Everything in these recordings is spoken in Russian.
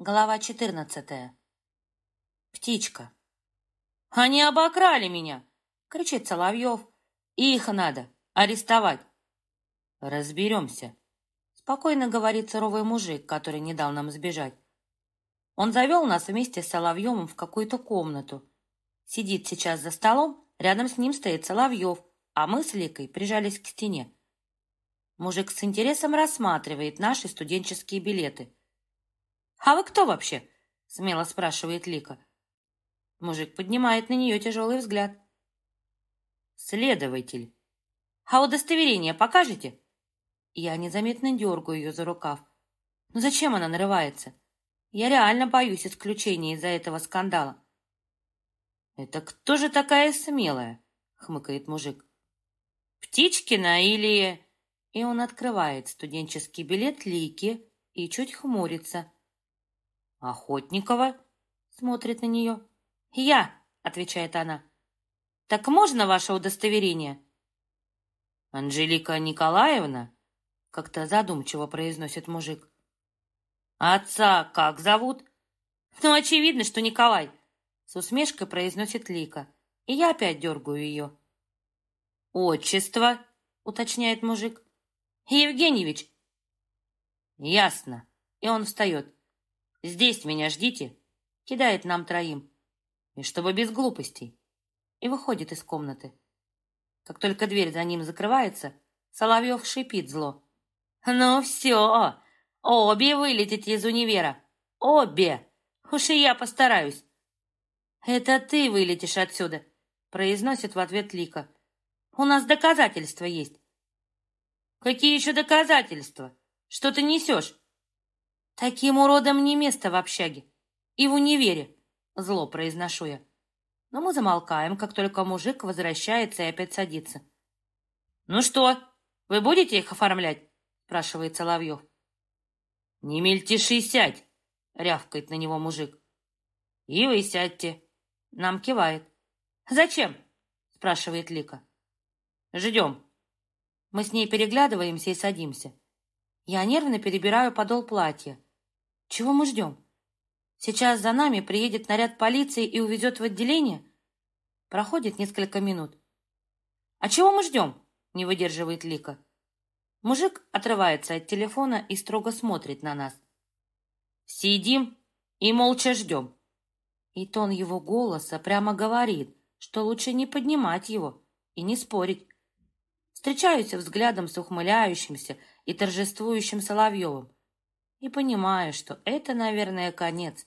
Глава четырнадцатая. Птичка. «Они обокрали меня!» — кричит Соловьев. «Их надо арестовать!» «Разберемся!» — спокойно говорит суровый мужик, который не дал нам сбежать. Он завел нас вместе с Соловьевым в какую-то комнату. Сидит сейчас за столом, рядом с ним стоит Соловьев, а мы с Ликой прижались к стене. Мужик с интересом рассматривает наши студенческие билеты — «А вы кто вообще?» — смело спрашивает Лика. Мужик поднимает на нее тяжелый взгляд. «Следователь. А удостоверение покажете?» Я незаметно дергаю ее за рукав. «Ну зачем она нарывается? Я реально боюсь исключения из-за этого скандала». «Это кто же такая смелая?» — хмыкает мужик. «Птичкина или...» И он открывает студенческий билет Лики и чуть хмурится. «Охотникова?» — смотрит на нее. «Я», — отвечает она. «Так можно ваше удостоверение?» «Анжелика Николаевна?» — как-то задумчиво произносит мужик. «Отца как зовут?» «Ну, очевидно, что Николай», — с усмешкой произносит Лика. И я опять дергаю ее. «Отчество?» — уточняет мужик. «Евгеньевич». «Ясно». И он встает. Здесь меня ждите!» Кидает нам троим. И чтобы без глупостей. И выходит из комнаты. Как только дверь за ним закрывается, Соловьев шипит зло. «Ну все! Обе вылетите из универа! Обе! Уж и я постараюсь!» «Это ты вылетишь отсюда!» произносит в ответ Лика. «У нас доказательства есть!» «Какие еще доказательства? Что ты несешь?» Таким уродом не место в общаге. И в универе, зло произношу я. Но мы замолкаем, как только мужик возвращается и опять садится. «Ну что, вы будете их оформлять?» спрашивает Соловьев. «Не мельтеши, сядь!» рявкает на него мужик. «И вы сядьте!» Нам кивает. «Зачем?» спрашивает Лика. «Ждем». Мы с ней переглядываемся и садимся. Я нервно перебираю подол платья. Чего мы ждем? Сейчас за нами приедет наряд полиции и увезет в отделение? Проходит несколько минут. А чего мы ждем? Не выдерживает Лика. Мужик отрывается от телефона и строго смотрит на нас. Сидим и молча ждем. И тон его голоса прямо говорит, что лучше не поднимать его и не спорить. Встречаюсь взглядом с ухмыляющимся и торжествующим Соловьевым и понимаю, что это, наверное, конец.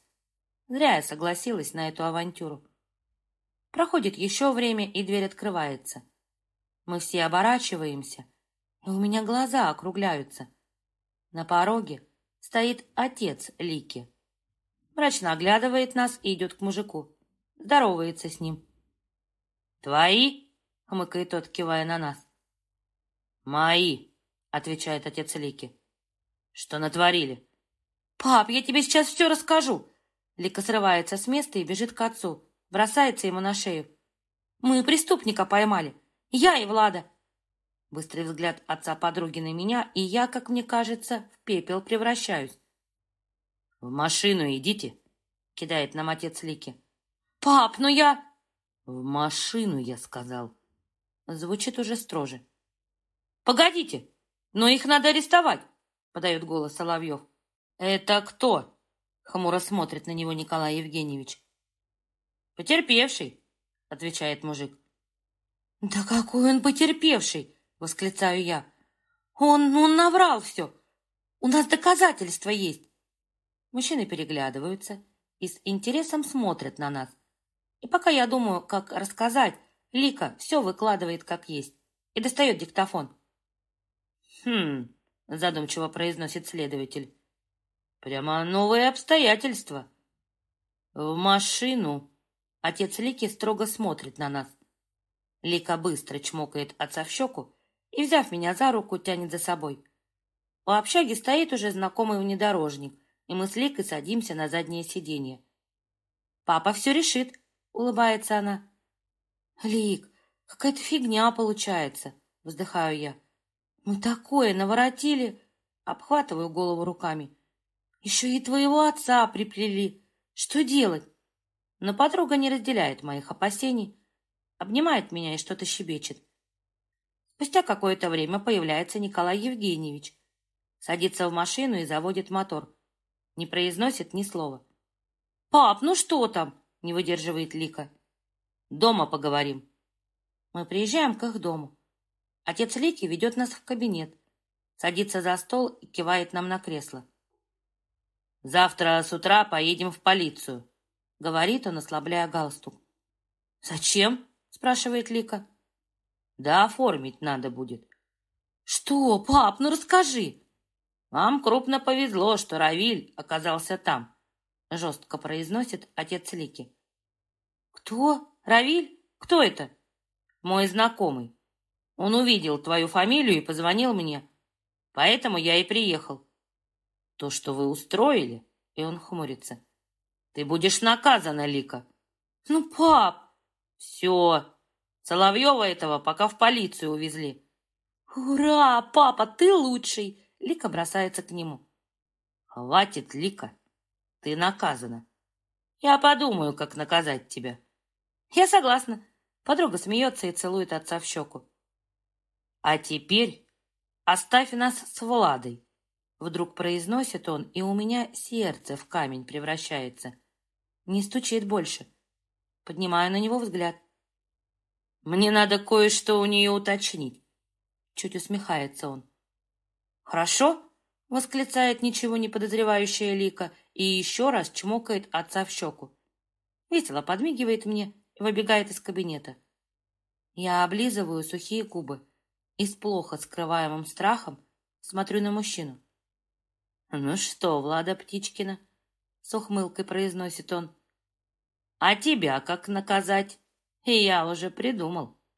Зря я согласилась на эту авантюру. Проходит еще время, и дверь открывается. Мы все оборачиваемся, и у меня глаза округляются. На пороге стоит отец Лики. Мрачно оглядывает нас и идет к мужику. Здоровается с ним. «Твои?» — хмыкает тот, кивая на нас. «Мои», — отвечает отец Лики. Что натворили? Пап, я тебе сейчас все расскажу. Лика срывается с места и бежит к отцу. Бросается ему на шею. Мы преступника поймали. Я и Влада. Быстрый взгляд отца подруги на меня, и я, как мне кажется, в пепел превращаюсь. «В машину идите», — кидает нам отец Лики. «Пап, ну я...» «В машину, я сказал». Звучит уже строже. «Погодите, но их надо арестовать. — подает голос Соловьев. «Это кто?» — хмуро смотрит на него Николай Евгеньевич. «Потерпевший», — отвечает мужик. «Да какой он потерпевший!» — восклицаю я. «Он, он наврал все! У нас доказательства есть!» Мужчины переглядываются и с интересом смотрят на нас. И пока я думаю, как рассказать, Лика все выкладывает как есть и достает диктофон. «Хм...» задумчиво произносит следователь. Прямо новые обстоятельства. В машину. Отец Лики строго смотрит на нас. Лика быстро чмокает отца в щеку и, взяв меня за руку, тянет за собой. У общаги стоит уже знакомый внедорожник, и мы с Ликой садимся на заднее сиденье. «Папа все решит», — улыбается она. «Лик, какая-то фигня получается», — вздыхаю я. Мы такое наворотили. Обхватываю голову руками. Еще и твоего отца приплели. Что делать? Но подруга не разделяет моих опасений, обнимает меня и что-то щебечет. Спустя какое-то время появляется Николай Евгеньевич, садится в машину и заводит мотор. Не произносит ни слова. «Пап, ну что там?» — не выдерживает Лика. «Дома поговорим». Мы приезжаем к их дому. Отец Лики ведет нас в кабинет, садится за стол и кивает нам на кресло. «Завтра с утра поедем в полицию», — говорит он, ослабляя галстук. «Зачем?» — спрашивает Лика. «Да оформить надо будет». «Что, пап, ну расскажи!» «Вам крупно повезло, что Равиль оказался там», — жестко произносит отец Лики. «Кто? Равиль? Кто это?» «Мой знакомый. Он увидел твою фамилию и позвонил мне. Поэтому я и приехал. То, что вы устроили, и он хмурится. Ты будешь наказана, Лика. Ну, пап! Все. Соловьева этого пока в полицию увезли. Ура, папа, ты лучший! Лика бросается к нему. Хватит, Лика. Ты наказана. Я подумаю, как наказать тебя. Я согласна. Подруга смеется и целует отца в щеку. А теперь оставь нас с Владой. Вдруг произносит он, и у меня сердце в камень превращается. Не стучит больше. Поднимаю на него взгляд. Мне надо кое-что у нее уточнить. Чуть усмехается он. Хорошо? Восклицает ничего не подозревающая Лика и еще раз чмокает отца в щеку. Весело подмигивает мне и выбегает из кабинета. Я облизываю сухие губы и с плохо скрываемым страхом смотрю на мужчину. «Ну что, Влада Птичкина?» — с ухмылкой произносит он. «А тебя как наказать? И я уже придумал».